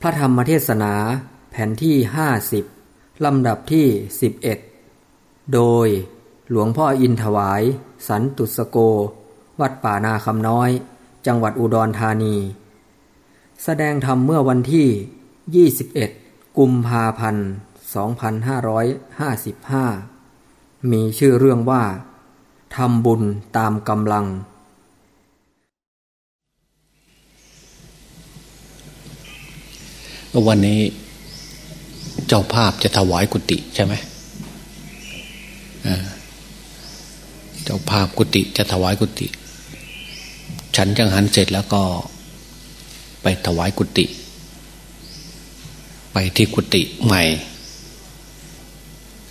พระธรรมเทศนาแผ่นที่ 50 ลำดับที่ 11 โดยหลวงพ่ออินถวาย สันตุสโก วัดป่านาคำน้อย จังหวัดอุดรธานี แสดงธรรมเมื่อวันที่ 21 กุมภาพันธ์ 2555 มีชื่อเรื่องว่าทำบุญตามกำลัง วันนี้เจ้าภาพจะถวายกุฏิใช่ไหมเจ้าภาพกุฏิจะถวายกุฏิฉันจังหันเสร็จแล้วก็ไปถวายกุฏิไปที่กุฏิใหม่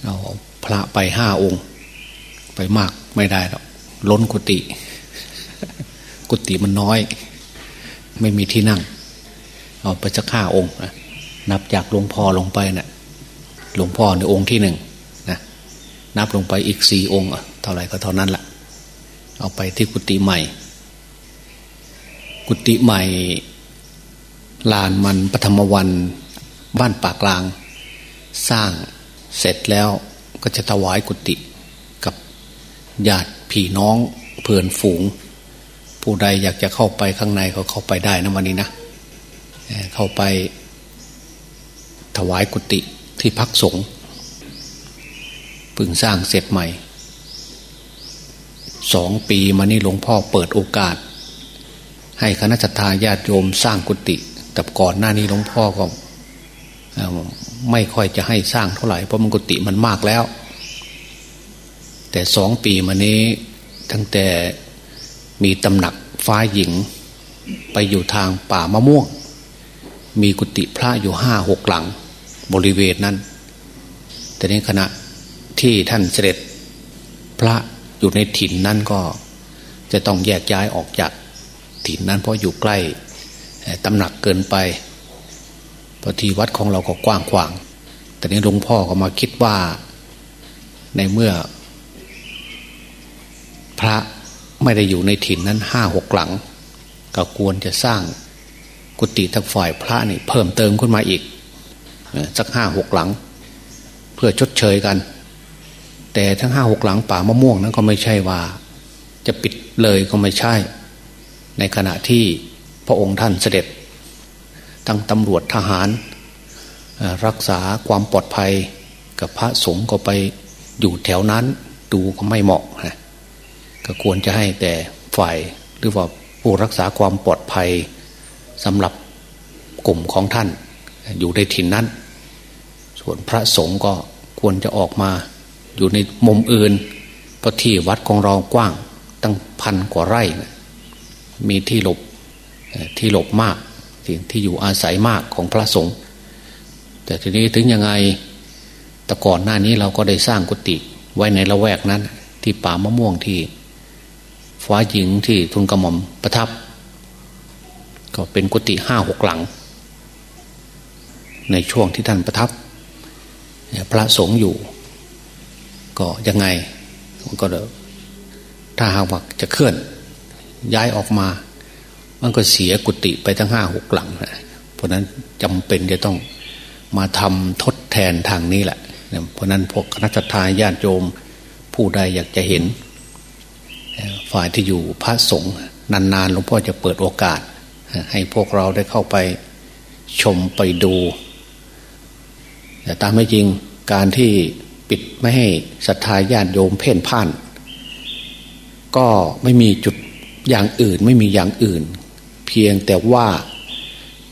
เอาพระไปห้าองค์ ไปมากไม่ได้หรอกล้นกุฏิกุฏิมันน้อย ไม่มีที่นั่ง เอาไปสักห้าองค์นะนับจากหลวงพ่อลงไปนะ่ะหลวงพ่อในองค์ที่หนึ่งนะนับลงไปอีกสี่องค์เท่าไหร่ก็เท่านั้นละ่ะ เอาไปที่กุฏิใหม่ กุฏิใหม่ลานมันปฐมวันบ้านปากกลาง สร้างเสร็จแล้วก็จะถวายกุฏิกับญาติพี่น้องเพื่อนฝูง ผู้ใดอยากจะเข้าไปข้างในเขาเข้าไปได้นะวันนี้นะ เข้าไปถวายกุฏิที่พักสงฆ์พึงสร้างเสร็จใหม่สองปีมานี้หลวงพ่อเปิดโอกาส ให้คณะทาญาติโยมสร้างกุฏิแต่ก่อนหน้านี้หลวงพ่อก็ไม่ค่อยจะให้สร้างเท่าไหร่เพราะมันกุฏิมันมากแล้ว แต่สองปีมานี้ตั้งแต่มีตำหนักฟ้าหญิง ไปอยู่ทางป่ามะม่วง มีกุฏิพระอยู่ห้าหกหลัง บริเวณนั้น แต่ในขณะที่ท่านเสด็จพระอยู่ในถิ่นนั้นก็จะต้องแยกย้ายออกจากถิ่นนั้นเพราะอยู่ใกล้ตำหนักเกินไปพอที่วัดของเราก็กว้างขวาง แต่นี้หลวงพ่อก็มาคิดว่าในเมื่อ พระไม่ได้อยู่ในถิ่นนั้นห้าหกหลัง ก็ควรจะสร้าง กุฏิทั้งฝ่ายพระนี่เพิ่มเติมขึ้นมาอีกสักห้าหกหลัง เพื่อชดเชยกัน แต่ทั้งห้าหกหลังป่ามะม่วงนั้นก็ไม่ใช่ว่า จะปิดเลยก็ไม่ใช่ ในขณะที่พระองค์ท่านเสด็จ ทั้งตำรวจทหาร รักษาความปลอดภัยกับพระสงฆ์ก็ไปอยู่แถวนั้น ดูก็ไม่เหมาะนะก็ควรจะให้แต่ฝ่ายหรือว่าผู้รักษาความปลอดภัย สำหรับกลุ่มของท่าน อยู่ในถิ่นนั้น ส่วนพระสงฆ์ก็ควรจะออกมา อยู่ในมุมอื่นเพราะที่วัดของเรากว้างตั้งพันกว่าไร่ มีที่หลบที่หลบมากที่ที่อยู่อาศัยมากของพระสงฆ์แต่ทีนี้ถึงยังไงแต่ก่อนหน้านี้เราก็ได้สร้างกุฏิไว้ในละแวกนั้น ที่ป่ามะม่วงที่ฟ้าหญิงที่ทุนกระหม่อมประทับ ก็เป็นกุฏิห้าหกหลัง ในช่วงที่ท่านประทับ พระสงฆ์อยู่ ก็ยังไงก็เดถ้าหากว่าจะเคลื่อน ย้ายออกมา มันก็เสียกุฏิไปทั้งห้าหกหลังนะเพราะนั้นจำเป็นจะต้องมาทำทดแทนทางนี้แหละ เพราะนั้นพวกคณะทาญาติโยมผู้ใดอยากจะเห็น ฝ่ายที่อยู่พระสงฆ์นานๆหลวงพ่อจะเปิดโอกาส ให้พวกเราได้เข้าไปชมไปดู แต่ตามไม่จริงการที่ปิดไม่ให้ศรัทธาญาติโยมเพ่นพ่าน ก็ไม่มีจุดอย่างอื่นไม่มีอย่างอื่น เพียงแต่ว่า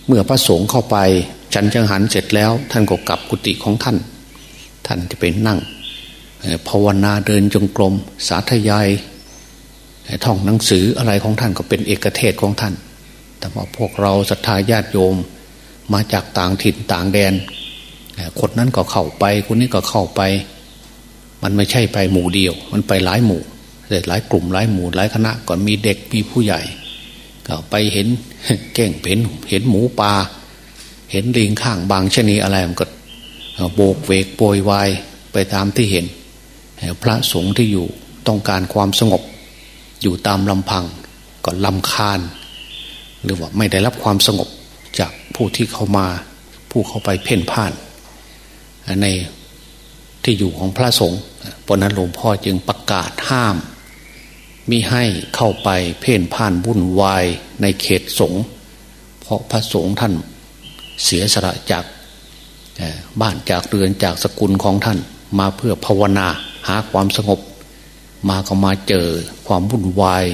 เมื่อพระสงฆ์เข้าไปฉันจังหันเสร็จแล้ว ท่านก็กลับกุฏิของท่าน ท่านจะไปนั่งภาวนาเดินจงกรมสาธยายท่องหนังสืออะไรของท่านก็เป็นเอกเทศของท่าน แต่ว่าพวกเราศรัทธาญาติโยมมาจากต่างถิ่นต่างแดนคนนั้นก็เข้าไป คนนี้ก็เข้าไป มันไม่ใช่ไปหมู่เดียว มันไปหลายหมู่หลายกลุ่มหลายหมู่หลายคณะก่อนมีเด็กมีผู้ใหญ่ ก็ไปเห็นเก่งเห็นเห็นหมูปลาเห็นลิงข้างบางชนีอะไรมันก็โบกเวกโปรยวายไปตามที่เห็น พระสงฆ์ที่อยู่ต้องการความสงบ อยู่ตามลำพังก็ลำคาญ หรือว่าไม่ได้รับความสงบจากผู้ที่เข้ามาผู้เข้าไปเพ่นพ่าน ในที่อยู่ของพระสงฆ์เพราะนั้นหลวงพ่อจึงประกาศห้ามมิให้เข้าไปเพ่นพ่านวุ่นวายในเขตสงฆ์เพราะพระสงฆ์ท่านเสียสละจากบ้านจากเรือนจากสกุลของท่านมาเพื่อภาวนาหาความสงบ มาก็มาเจอความวุ่นวาย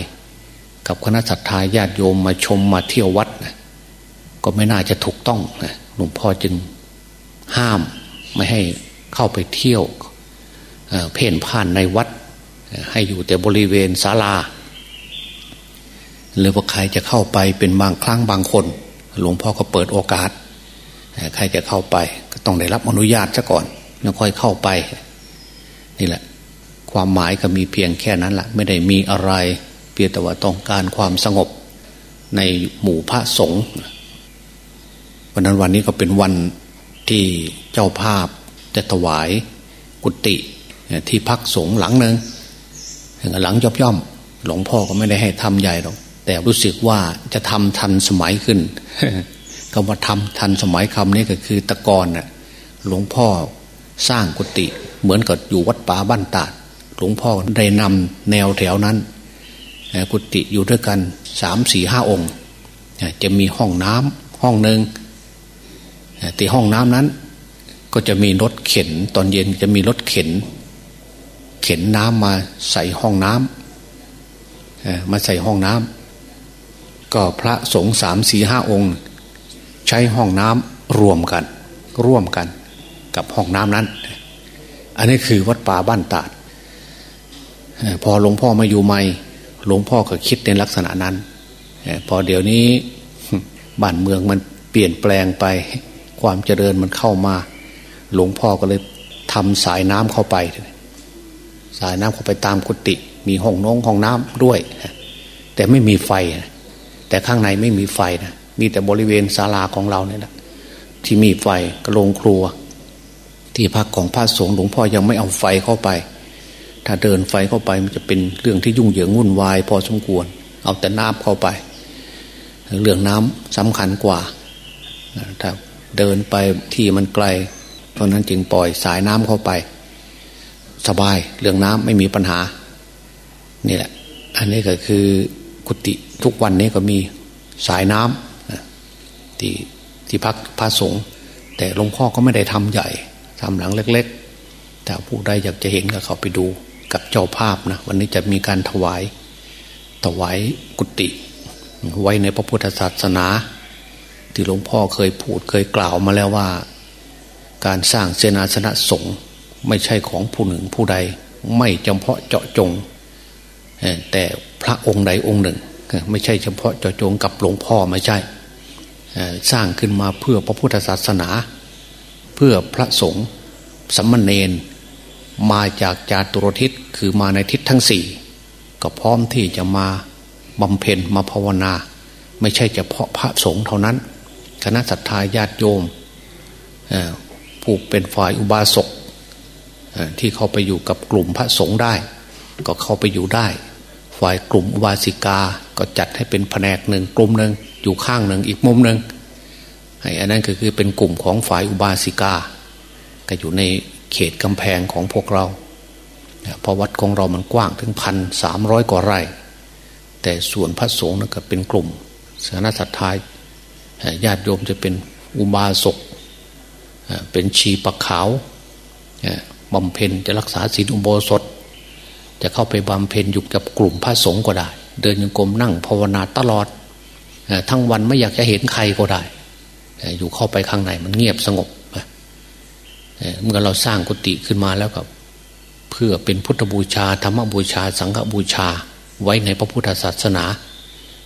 กับคณะสัตยาญาติโยมมาชมมาเที่ยววัดนะก็ไม่น่าจะถูกต้องนะหลวงพ่อจึงห้ามไม่ให้เข้าไปเที่ยวเพ่นพ่านในวัด ให้อยู่แต่บริเวณศาลาหรือว่าใครจะเข้าไปเป็นบางครั้งบางคน หลวงพ่อก็เปิดโอกาส ใครจะเข้าไปก็ต้องได้รับอนุญาตซะก่อนแล้วค่อยเข้าไป นี่แหละ ความหมายก็มีเพียงแค่นั้นแหละไม่ได้มีอะไร พียงแต่ว่าต้องการความสงบในหมู่พระสงฆ์วันนั้นวันนี้ก็เป็นวันที่เจ้าภาพจะถวายกุฏิที่พักสงฆ์หลังหนึ่งหลังย่อมย่อม หลวงพ่อก็ไม่ได้ให้ทำใหญ่หรอกแต่รู้สึกว่าจะทำทันสมัยขึ้นคำว่าทำทันสมัยคำนี้ก็คือตะกอนน่ะหลวงพ่อสร้างกุฏิเหมือนกับอยู่วัดป่าบ้านตาด หลวงพ่อได้นำแนวแถวนั้น กุฏิอยู่ด้วยกันสามสี่ห้าองค์จะมีห้องน้ำห้องหนึ่งที่ห้องน้ำนั้น ก็จะมีรถเข็น ตอนเย็นจะมีรถเข็น เข็นน้ำมาใส่ห้องน้ำมาใส่ห้องน้ำก็พระสงฆ์สามสี่ห้าองค์ ใช้ห้องน้ำรวมกัน ร่วมกันกับห้องน้ำนั้น อันนี้คือวัดป่าบ้านตาด พอหลวงพ่อมาอยู่ใหม่ หลวงพ่อก็คิดในลักษณะนั้นพอเดี๋ยวนี้บ้านเมืองมันเปลี่ยนแปลงไป ความเจริญมันเข้ามา หลวงพ่อก็เลยทำสายน้ำเข้าไป สายน้ำเข้าไปตามกุฏิมีห้องน้องห้องน้ำด้วย แต่ไม่มีไฟ แต่ข้างในไม่มีไฟนะมีแต่บริเวณศาลาของเราเนี่ยแหละที่มีไฟกระโรงครัว ที่พักของพระสงฆ์หลวงพ่อยังไม่เอาไฟเข้าไป ถ้าเดินไฟเข้าไปมันจะเป็นเรื่องที่ยุ่งเหยิงวุ่นวาย พอสมควร เอาแต่น้ำเข้าไป เรื่องน้ำสำคัญกว่าถ้าเดินไปที่มันไกล เพราะนั้นจึงปล่อยสายน้ำเข้าไป สบายเรื่องน้ำไม่มีปัญหา นี่แหละ อันนี้ก็คือกุฏิทุกวันนี้ก็มีสายน้ำที่ที่พักพระสงฆ์แต่หลวงพ่อก็ไม่ได้ทำใหญ่ทำหลังเล็ก ๆ แต่ผู้ใดอยากจะเห็นก็เขาไปดู กับเจ้าภาพนะวันนี้จะมีการถวายถวายกุฏิไว้ในพระพุทธศาสนา ที่หลวงพ่อเคยพูดเคยกล่าวมาแล้วว่า การสร้างเสนาสนะสงฆ์ไม่ใช่ของผู้หนึ่งผู้ใด ไม่เฉพาะเจาะจง แต่พระองค์ใดองค์หนึ่ง ไม่ใช่เฉพาะเจาะจงกับหลวงพ่อไม่ใช่ สร้างขึ้นมาเพื่อพระพุทธศาสนา เพื่อพระสงฆ์สัมมเนน มาจากจาตุรทิศคือมาในทิศทั้งสี่ก็พร้อมที่จะมาบำเพ็ญมาภาวนา ไม่ใช่เฉพาะพระสงฆ์เท่านั้น คณะสัตยาญาติโยมผู้เป็นฝ่ายอุบาสกที่เข้าไปอยู่กับกลุ่มพระสงฆ์ได้ ก็เข้าไปอยู่ได้ ฝ่ายกลุ่มวาสิกาก็จัดให้เป็นแผนกหนึ่งกลุ่มหนึ่งอยู่ข้างหนึ่งอีกมุมหนึ่งไอันนั้นก็คือเป็นกลุ่มของฝ่ายอุบาสิกา ก็อยู่ใน เขตกำแพงของพวกเราเพราะวัดของเรามันกว้างถึงพันสามร้อยกว่าไร่ แต่ส่วนพระสงฆ์นั่นก็เป็นกลุ่มสานาสัตยาญาติโยมจะเป็นอุบาสกเป็นชีปะขาวบำเพ็ญจะรักษาศีลอุโบสถ จะเข้าไปบำเพ็ญอยู่กับกลุ่มพระสงฆ์ก็ได้ เดินยังกรมนั่งภาวนาตลอด ทั้งวันไม่อยากจะเห็นใครก็ได้ อยู่เข้าไปข้างในมันเงียบสงบ เมื่อเราสร้างกุฏิขึ้นมาแล้วกับ เพื่อเป็นพุทธบูชาธรรมบูชา สังฆบูชาไว้ในพระพุทธศาสนา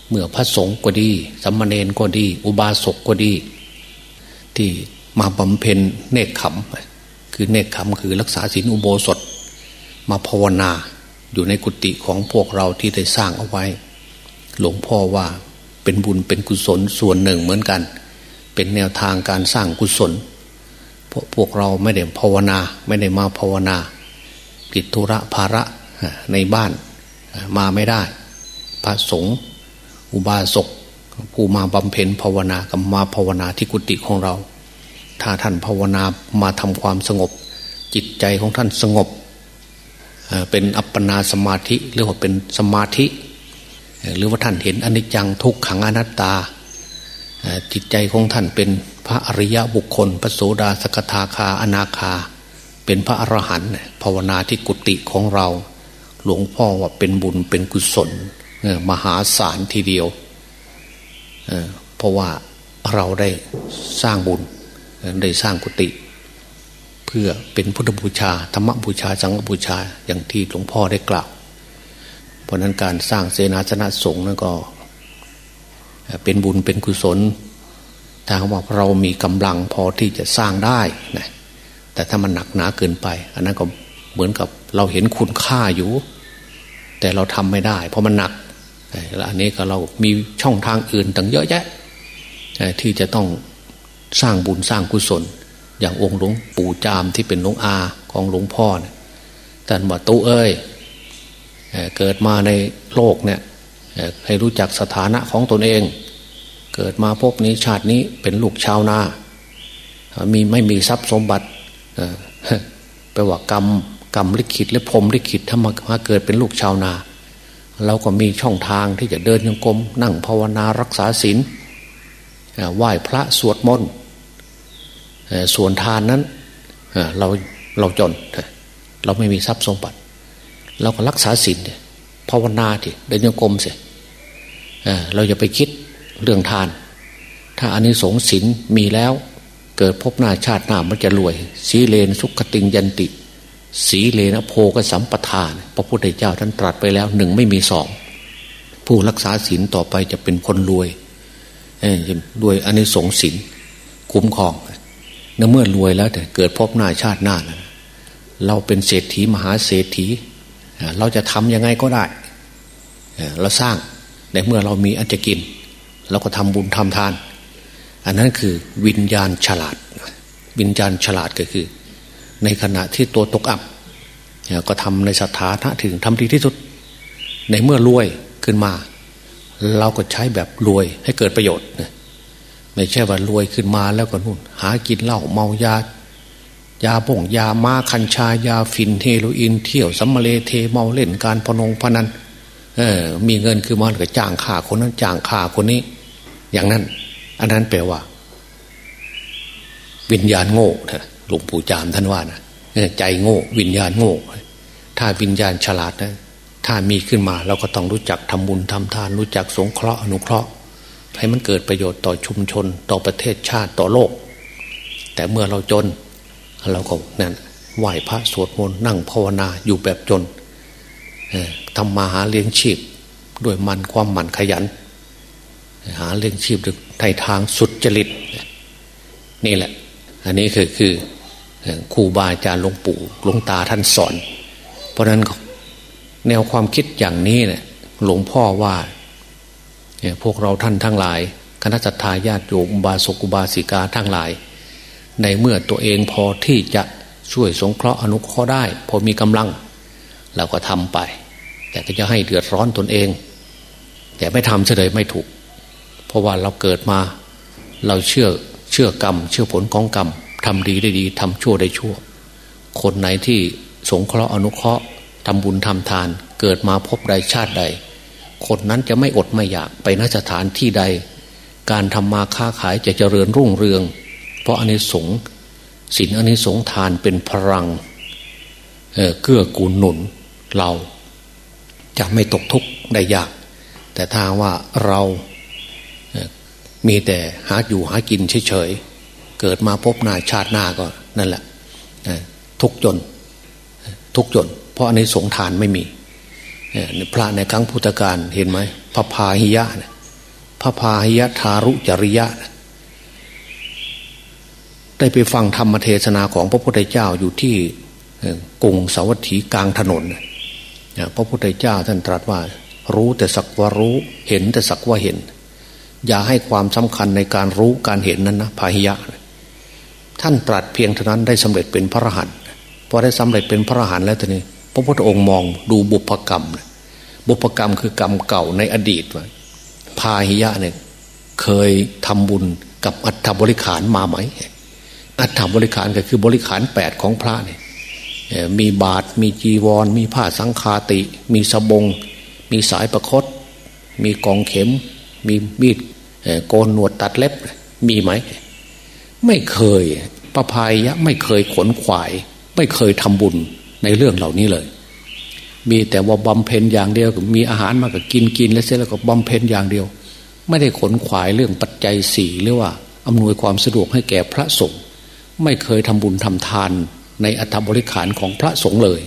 เมื่อพระสงฆ์ก็ดีสัมมาเนนก็ดี อุบาสกก็ดี ที่มาบำเพ็ญเนคขมคือเนคขมคือรักษาศีลอุโบสถ มาภาวนาอยู่ในกุฏิของพวกเราที่ได้สร้างเอาไว้ หลวงพ่อว่าเป็นบุญเป็นกุศลส่วนหนึ่งเหมือนกัน เป็นแนวทางการสร้างกุศล พวกพวกเราไม่ได้ภาวนา ไม่ได้มาภาวนากิจธุระภาระในบ้านมาไม่ได้ พระสงฆ์อุบาสกผู้มาบำเพ็ญภาวนากับมาภาวนาที่กุฏิของเรา ถ้าท่านภาวนามาทำความสงบ จิตใจของท่านสงบ เป็นอัปปนาสมาธิหรือว่าเป็นสมาธิ หรือว่าท่านเห็นอนิจจังทุกขังอนัตตา จิตใจของท่านเป็น พระอริยบุคคล พระโสดาสกทาคาอนาคา เป็นพระอรหันต์ภาวนาที่กุฏิของเรา หลวงพ่อว่าเป็นบุญเป็นกุศลมหาศาลทีเดียวเพราะว่าเราได้สร้างบุญได้สร้างกุฏิเพื่อเป็นพุทธบูชาธรรมบูชาสังฆบูชาอย่างที่หลวงพ่อได้กล่าว เพราะนั้นการสร้างเสนาสนะสงฆ์นั้นก็ เป็นบุญเป็นกุศล ถ้าว่าเรามีกำลังพอที่จะสร้างได้นะแต่ถ้ามันหนักหนาเกินไป อันนั้นก็เหมือนกับเราเห็นคุณค่าอยู่ แต่เราทำไม่ได้ เพราะมันหนักแล้วอันนี้ก็เรามีช่องทางอื่นต่างเยอะแยะที่จะต้องสร้างบุญสร้างกุศล อย่างองค์หลวงปู่จามที่เป็นหลวงอาของหลวงพ่อเนี่ยท่านบอกตู้เอ้ยเกิดมาในโลกเนี่ยให้รู้จักสถานะของตนเอง เกิดมาพบนี้ชาตินี้เป็นลูกชาวนา มีไม่มีทรัพย์สมบัติแปลว่ากรรมกรรมลิขิตและพรมลิขิตถ้ามาเกิดเป็นลูกชาวนา เราก็มีช่องทางที่จะเดินยังกรมนั่งภาวนารักษาศีลไหว้พระสวดมนต์ส่วนทานนั้นเราเราจน เราไม่มีทรัพย์สมบัติ เราก็รักษาศีลภาวนาทีเดินยังกรมเสียเราจะไปคิด เรื่องทาน ถ้าอันนี้สงศีลมีแล้ว เกิดพบหน้าชาติหน้ามันจะรวย สีเลนสุขติงยันติ สีเลนะโพกสัมปทาน พระพุทธเจ้าท่านตรัสไปแล้วหนึ่งไม่มีสองผู้รักษาศีลต่อไปจะเป็นคนรวยรวยอันนี้สงศีลคุ้มครองเมื่อรวยแล้วแต่เกิดพบหน้าชาติหน้านะเราเป็นเศรษฐีมหาเศรษฐี เราจะทำยังไงก็ได้เราสร้างในเมื่อเรามีอันจะกิน เราก็ทำบุญทำทาน อันนั้นคือวิญญาณฉลาด วิญญาณฉลาดก็คือ ในขณะที่ตัวตกอับก็ทำในสถานะถึงทำดีที่สุด ในเมื่อรวยขึ้นมา เราก็ใช้แบบรวยให้เกิดประโยชน์ไม่ใช่ว่ารวยขึ้นมาแล้วก็นู่น หากินเหล้าเมายายาบ้งยามากัญชายาฝิ่นเฮโรอีนเที่ยวสำมะเลเทเมาเล่นการพนงพนัน เออ มีเงินคือมาก็จ้างข่าคนนั้นจ้างข่าคนนี้ อย่างนั้น อันนั้นแปลว่า วิญญาณโง่เถอะหลวงปู่จามท่านว่านะใจโง่ วิญญาณโง่ ถ้าวิญญาณฉลาดนะ ถ้ามีขึ้นมาเราก็ต้องรู้จักทำบุญทำทาน รู้จักสงเคราะห์อนุเคราะห์ให้มันเกิดประโยชน์ต่อชุมชน ต่อประเทศชาติต่อโลก แต่เมื่อเราจน เราก็นั่นไหว้พระสวดมนต์นั่งภาวนาอยู่แบบจน ทำมาหาเลี้ยงชีพ ด้วยมันความหมั่นขยัน หาเลี้ยงชีพด้วยในทางสุดจริต นี่แหละ อันนี้คือคือครูบาอาจารย์หลวงปู่หลวงตาท่านสอน เพราะนั้นแนวความคิดอย่างนี้เนี่ยหลวงพ่อว่าพวกเราท่านทั้งหลาย คณะทาญาติโยมบาสกุบาสิกาทั้งหลาย ในเมื่อตัวเองพอที่จะช่วยสงเคราะห์อนุเคราะห์ได้ พอมีกำลัง เราก็ทำไป แต่ก็จะให้เดือดร้อนตนเอง แต่ไม่ทำเฉยไม่ถูก เพราะว่าเราเกิดมา เราเชื่อเชื่อกรรม เชื่อผลของกรรมทำดีได้ดีทำชั่วได้ชั่ว คนไหนที่สงเคราะห์อนุเคราะห์ทำบุญทำทาน เกิดมาพบใดชาติใด คนนั้นจะไม่อดไม่อยากไปนสถานที่ใด การทำมาค้าขายจะเจริญรุ่งเรือง เพราะอันกสงสินอันกสงทานเป็นพลังเเกื้อกูลหนุนเรา จะไม่ตกทุกข์ได้ยาก แต่ถ้าว่าเรามีแต่หาอยู่หากินเฉยๆเกิดมาพบหน้าชาติหน้าก็นั่นแหละทุกจนทุกจน เพราะในสงทานไม่มีพระในครั้งพุทธกาลเห็นไหมพระพาหิยะพระพาหิยะทารุจริยะได้ไปฟังธรรมเทศนาของพระพุทธเจ้าอยู่ที่กรุงสาวัตถีกลางถนน พระพุทธเจ้าท่านตรัสว่า รู้แต่สักว่ารู้เห็นแต่สักว่าเห็น อย่าให้ความสำคัญในการรู้การเห็นนั้นนะพาหิยะ ท่านตรัสเพียงเท่านั้นได้สำเร็จเป็นพระอรหันต์พอได้สำเร็จเป็นพระอรหันต์แล้วทีนี้ พระพุทธองค์มองดูบุพกรรม บุพกรรมคือกรรมเก่าในอดีตว่าพาหิยะเนี่ยเคยทำบุญกับอัฐบริขารมาไหม อัฐบริขารก็คือบริขารแปดของพระเนี่ย มีบาทมีจีวร มีผ้าสังฆาติ มีสบง มีสายประคต มีกองเข็ม มีมีดโกนหนวดตัดเล็บมีไหม ไม่เคยพระพายยะไม่เคยขนขวาย ไม่เคยทำบุญในเรื่องเหล่านี้เลย มีแต่ว่าบำเพ็ญอย่างเดียวมีอาหารมาก็กินกินแล้วเสร็จแล้วก็บำเพ็ญอย่างเดียว ไม่ได้ขนขวายเรื่องปัจจัยสี่หรือว่าอำนวยความสะดวกให้แก่พระสงฆ์ไม่เคยทำบุญทำทาน ในอัฐบริขารของพระสงฆ์เลย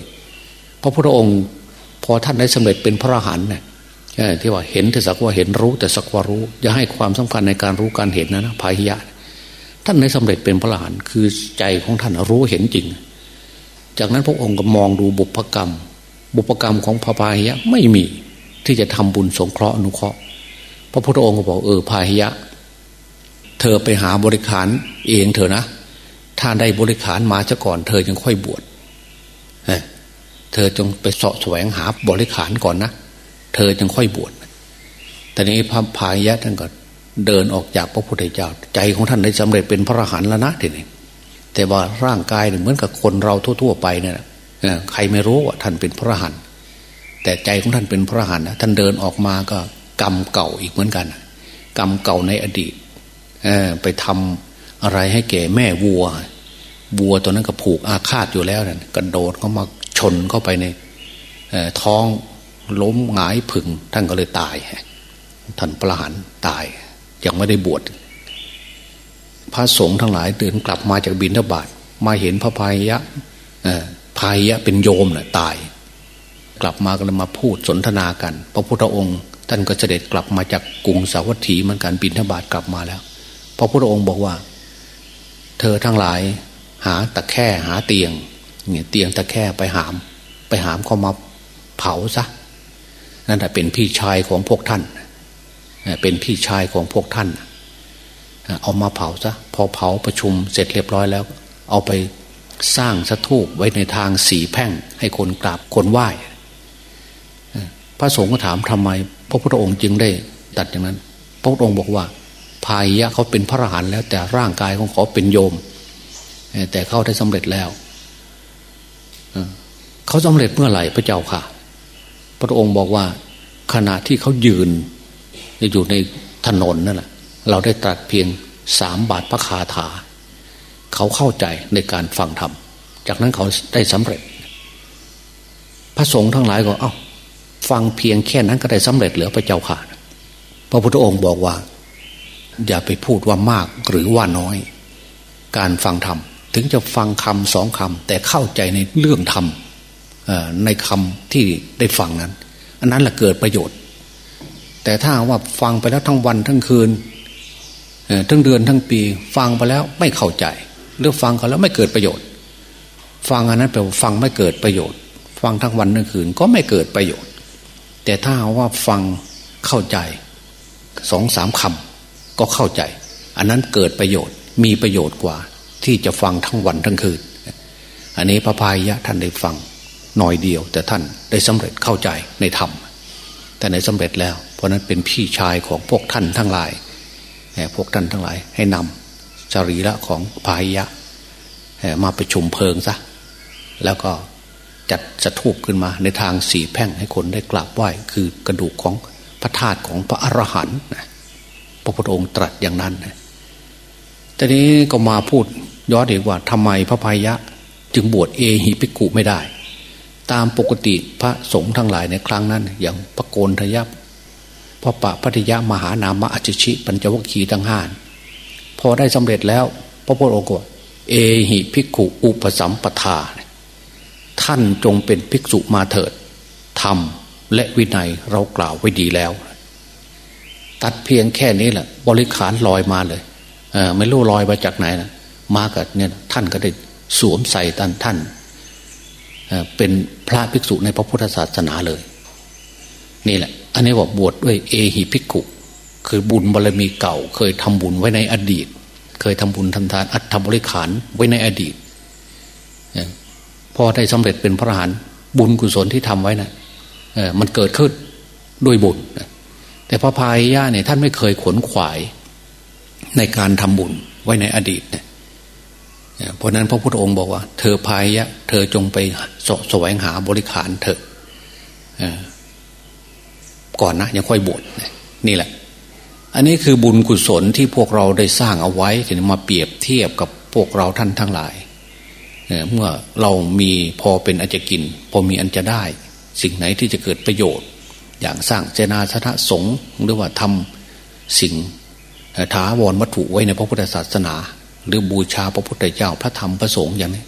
พระพุทธองค์พอท่านได้สำเร็จเป็นพระอรหันต์เนี่ยที่ว่าเห็นแต่สักว่าเห็นรู้แต่สักว่ารู้อย่าให้ความสำคัญในการรู้การเห็นนะนะพาหิยะ ท่านได้สำเร็จเป็นพระอรหันต์คือใจของท่านรู้เห็นจริง จากนั้นพระองค์ก็มองดูบุพกรรม บุพกรรมของพระพาหิยะไม่มีที่จะทำบุญสงเคราะห์อนุเคราะห์ พระพุทธองค์ก็บอกเออพาหิยะ เธอไปหาบริขารเองเถอะนะ ถ้าได้บริขารมาซะก่อน เธอยังค่อยบวชเธอจงไปเสาะแสวงหาบริขารก่อนนะ เธอจึงค่อยบวชแต่นี้พระพายะท่านก็เดินออกจากพระพุทธเจ้า ใจของท่านได้สำเร็จเป็นพระอรหันต์แล้วนะทีนี้แต่ว่าร่างกายเหมือนกับคนเราทั่ว ๆ ไปเนี่ยใครไม่รู้ว่าท่านเป็นพระอรหันต์แต่ใจของท่านเป็นพระอรหันต์นะท่านเดินออกมาก็กรรมเก่าอีกเหมือนกัน กรรมเก่าในอดีตไปทำ อะไรให้แก่แม่วัว วัวตัวนั้นก็ผูกอาฆาตอยู่แล้วนั่นกระโดดเข้ามาชนเข้าไปในท้องล้มหงายผึ่งท่านก็เลยตายท่านประหารตายยังไม่ได้บวชพระสงฆ์ทั้งหลายเดินกลับมาจากบินทบาทมาเห็นพระพายะพายะเป็นโยมน่ะตาย กลับมาก็เลยมาพูดสนทนากัน พระพุทธองค์ท่านก็เสด็จกลับมาจากกรุงสาวัตถีเหมือนกันบินทบาทกลับมาแล้ว พระพุทธองค์บอกว่า เธอทั้งหลาย หาตะแค่หาเตียงเนี่ยเตียงตะแค่ไปหาม ไปหามเขามาเผาซะนั่นแหละเป็นพี่ชายของพวกท่าน เป็นพี่ชายของพวกท่าน เอามาเผาซะพอเผาประชุมเสร็จเรียบร้อยแล้ว เอาไปสร้างสถูปไว้ในทางสีแพ่งให้คนกราบคนไหว้พระสงฆ์ก็ถามทำไม พระพุทธองค์จึงได้ตัดอย่างนั้น พระพุทธองค์บอกว่า พายะเขาเป็นพระอรหันต์แล้ว แต่ร่างกายของเขาเป็นโยม แต่เขาได้สำเร็จแล้วเขาสำเร็จเมื่อไหร่พระเจ้าค่ะ พระองค์บอกว่า ขณะที่เขายืนอยู่ในถนนนั่นแหละเราได้ตรัสเพียงสามบาทพระคาถา เขาเข้าใจในการฟังธรรม จากนั้นเขาได้สำเร็จ พระสงฆ์ทั้งหลายก็เอา้า ฟังเพียงแค่นั้นก็ได้สำเร็จเหลือพระเจ้าค่ะ พระพุทธองค์บอกว่า อย่าไปพูดว่ามากหรือว่าน้อย การฟังธรรม ถึงจะฟังคำสองคำแต่เข้าใจในเรื่องธรรมในคำที่ได้ฟังนั้น อันนั้นแหละเกิดประโยชน์ แต่ถ้าว่าฟังไปแล้วทั้งวันทั้งคืนทั้งเดือนทั้งปี ฟังไปแล้วไม่เข้าใจหรือฟังเขาแล้วไม่เกิดประโยชน์ ฟังอันนั้นแปลว่าฟังไม่เกิดประโยชน์ ฟังทั้งวันทั้งคืนก็ไม่เกิดประโยชน์ แต่ถ้าว่าฟังเข้าใจสองสามคำ ก็เข้าใจ อันนั้นเกิดประโยชน์มีประโยชน์กว่า ที่จะฟังทั้งวันทั้งคืน อันนี้พระพายะท่านได้ฟังหน่อยเดียว แต่ท่านได้สำเร็จเข้าใจในธรรมแต่ในสำเร็จแล้ว เพราะนั้นเป็นพี่ชายของพวกท่านทั้งหลายพวกท่านทั้งหลาย ให้นำจรีระของพายะมาไปชุมเพลิงซะแล้วก็จัดจะทูบขึ้นมาในทางสีแพ่งให้คนได้กราบไหว้คือกระดูกของพระธาตุของพระอรหันต์ พระพุทธองค์ตรัสอย่างนั้นทีนี้ก็มาพูดย้อนอีกว่าทำไมพระพายะ จึงบวชเอหิปิกุไม่ได้ ตามปกติพระสงฆ์ทั้งหลายในครั้งนั้น อย่างพระโกนทยับพระปะพัทยามหานามะอจิชิปัญจวัคคีย์ทั้งห้าพอได้สำเร็จแล้ว พระพุทธองค์ก็เอหิภิกขุอุปสัมปทา ท่านจงเป็นภิกษุมาเถิดธรรมและวินัยเรากล่าวไว้ดีแล้ว ตัดเพียงแค่นี้แหละ บริขารลอยมาเลยไม่รู้ลอยมาจากไหนนะมากับเนี่ยท่านก็ได้สวมใส่ท่านท่านเป็นพระภิกษุในพระพุทธศาสนาเลย นี่แหละ อันนี้บอกบวชดด้วยเอหิภิกขุ คือบุญบารมีเก่า เคยทำบุญไว้ในอดีต เคยทำบุญทำทานอัตบริขารไว้ในอดีตพอได้สำเร็จเป็นพระอรหันต์บุญกุศลที่ทำไว้นะ่ะมันเกิดขึ้นด้วยบุญ แต่พระพายยะเนี่ยท่านไม่เคยขนขวายในการทำบุญไว้ในอดีตเนี่ยเพราะนั้นพระพุทธองค์บอกว่า เธอพายะ เธอจงไปสแสวงหาบริขารเถอะก่อนนะยังค่อยบวชนี่แหละ อันนี้คือบุญกุศลที่พวกเราได้สร้างเอาไว้ถึงมาเปรียบเทียบกับพวกเราท่านทั้งหลายเมื่อเรามีพอเป็นอันจะกิน พอมีอันจะได้ สิ่งไหนที่จะเกิดประโยชน์ อย่างสร้างเจนาสนะสงฆ์หรือว่าทำสิ่งถาวรวัตถุไว้ในพระพุทธศาสนา หรือบูชาพระพุทธเจ้าพระธรรมพระสงฆ์อย่างนี้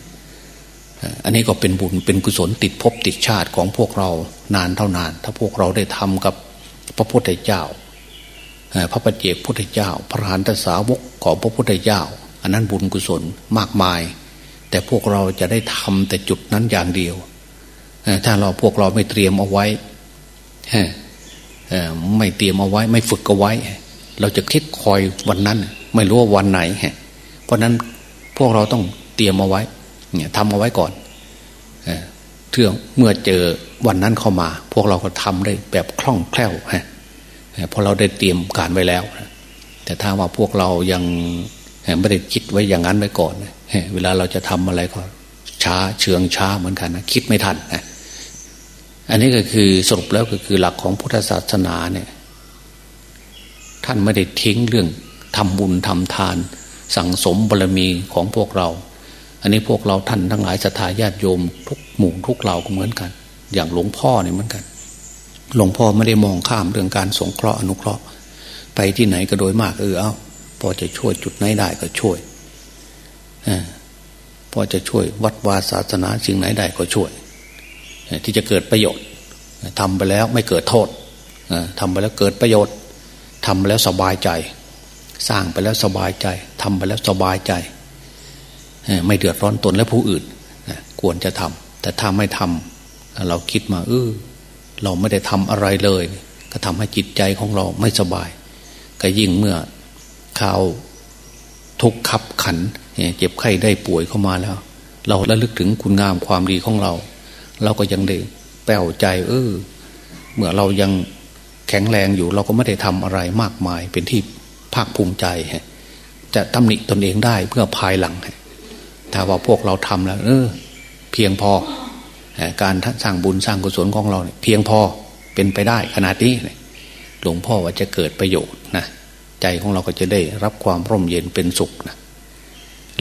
อันนี้ก็เป็นบุญเป็นกุศลติดภพติดชาติของพวกเรานานเท่านาน ถ้าพวกเราได้ทำกับพระพุทธเจ้า พระปัจเจกพุทธเจ้า พระหานตสาวกของพระพุทธเจ้า อันนั้นบุญกุศลมากมาย แต่พวกเราจะได้ทำแต่จุดนั้นอย่างเดียว ถ้าเราพวกเราไม่เตรียมเอาไว้ ไม่เตรียมเอาไว้ ไม่ฝึกเอาไว้ เราจะคิดคอยวันนั้น ไม่รู้ว่าวันไหนเพราะนั้นพวกเราต้องเตรียมเอาไว้ เนี่ยทำเอาไว้ก่อนเทื่อเมื่อเจอวันนั้นเข้ามา พวกเราก็ทำได้แบบคล่องแคล่วฮะเพราะเราได้เตรียมการไว้แล้ว แต่ถ้าว่าพวกเรายังไม่ได้คิดไว้อย่างนั้นไว้ก่อน เวลาเราจะทำอะไรก็ช้าเชืองช้าเหมือนกันนะคิดไม่ทันนะ อันนี้ก็คือสรุปแล้วก็คือหลักของพุทธศาสนาเนี่ย ท่านไม่ได้ทิ้งเรื่องทำบุญทำทาน สั่งสมบารมีของพวกเรา อันนี้พวกเราท่านทั้งหลายศรัทธาญาติโยม ทุกหมู่ทุกเหล่าก็เหมือนกัน อย่างหลวงพ่อเนี่ยเหมือนกัน หลวงพ่อไม่ได้มองข้ามเรื่องการสงเคราะห์อนุเคราะห์ ไปที่ไหนก็โดยมากเออเอาพอจะช่วยจุดไหนได้ก็ช่วยอพอจะช่วยวัดวาศาสนาสิ่งไหนได้ก็ช่วย ที่จะเกิดประโยชน์ทำไปแล้วไม่เกิดโทษทำไปแล้วเกิดประโยชน์ทำไปแล้วสบายใจ สร้างไปแล้วสบายใจทำไปแล้วสบายใจ ไม่เดือดร้อนตนและผู้อื่นควรจะทำแต่ถ้าไม่ทำเราคิดมาเออเราไม่ได้ทำอะไรเลย ก็ทำให้จิตใจของเราไม่สบาย ก็ยิ่งเมื่อข่าวทุกข์ขับขันเจ็บไข้ได้ป่วยเข้ามาแล้ว เราระลึกถึงคุณงามความดีของเรา เราก็ยังได้แป้วใจเออเมื่อเรายังแข็งแรงอยู่ เราก็ไม่ได้ทำอะไรมากมาย เป็นที่ภาคภูมิใจจะตำหนิตนเองได้เพื่อภายหลังถ้าว่าพวกเราทำแล้ว เออ เพียงพอการสร้างบุญสร้างกุศลของเราเพียงพอเป็นไปได้ขนาดนี้หลวงพ่อว่าจะเกิดประโยชน์นะใจของเราก็จะได้รับความร่มเย็นเป็นสุขนะ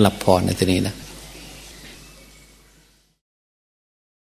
รับพรในที่นี้นะ